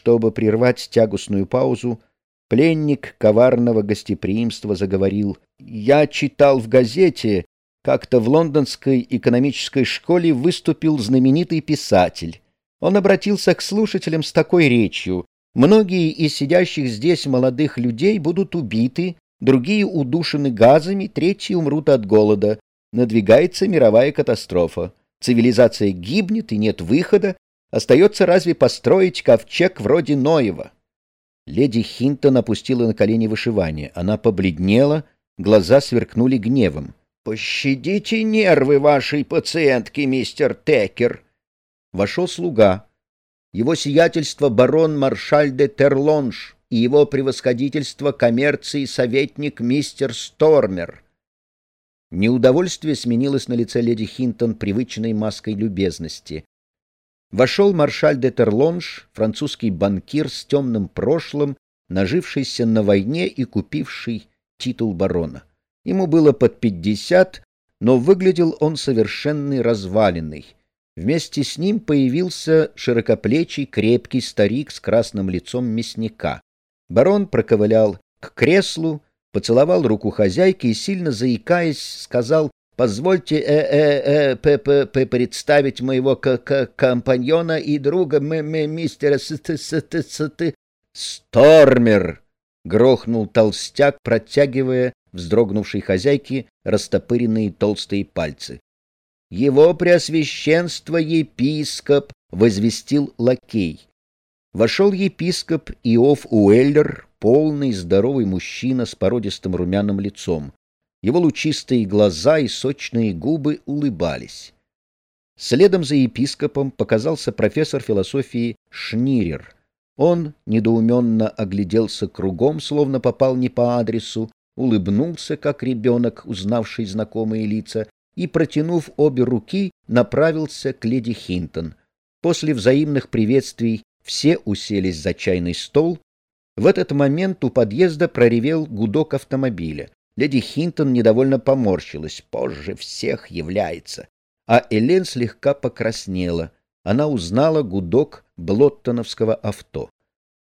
чтобы прервать тягостную паузу, пленник коварного гостеприимства заговорил. «Я читал в газете, как-то в лондонской экономической школе выступил знаменитый писатель. Он обратился к слушателям с такой речью. Многие из сидящих здесь молодых людей будут убиты, другие удушены газами, третьи умрут от голода. Надвигается мировая катастрофа. Цивилизация гибнет и нет выхода. Остается разве построить ковчег вроде Ноева? Леди Хинтон опустила на колени вышивание. Она побледнела, глаза сверкнули гневом. «Пощадите нервы вашей пациентки, мистер Текер!» Вошел слуга. Его сиятельство барон Маршаль де Терлонж и его превосходительство коммерции советник мистер Стормер. Неудовольствие сменилось на лице леди Хинтон привычной маской любезности. Вошел маршаль де Терлонж, французский банкир с темным прошлым, нажившийся на войне и купивший титул барона. Ему было под пятьдесят, но выглядел он совершенный разваленный. Вместе с ним появился широкоплечий крепкий старик с красным лицом мясника. Барон проковылял к креслу, поцеловал руку хозяйки и, сильно заикаясь, сказал «Позвольте э -э -э представить моего к -к компаньона и друга м -м мистера с -т -с -т -с -т «Стормер!» — грохнул толстяк, протягивая вздрогнувшей хозяйке растопыренные толстые пальцы. «Его преосвященство епископ!» — возвестил лакей. Вошел епископ Иов Уэллер, полный здоровый мужчина с породистым румяным лицом. Его лучистые глаза и сочные губы улыбались. Следом за епископом показался профессор философии Шнирер. Он недоуменно огляделся кругом, словно попал не по адресу, улыбнулся, как ребенок, узнавший знакомые лица, и, протянув обе руки, направился к леди Хинтон. После взаимных приветствий все уселись за чайный стол. В этот момент у подъезда проревел гудок автомобиля. Леди Хинтон недовольно поморщилась. Позже всех является. А Элен слегка покраснела. Она узнала гудок блоттоновского авто.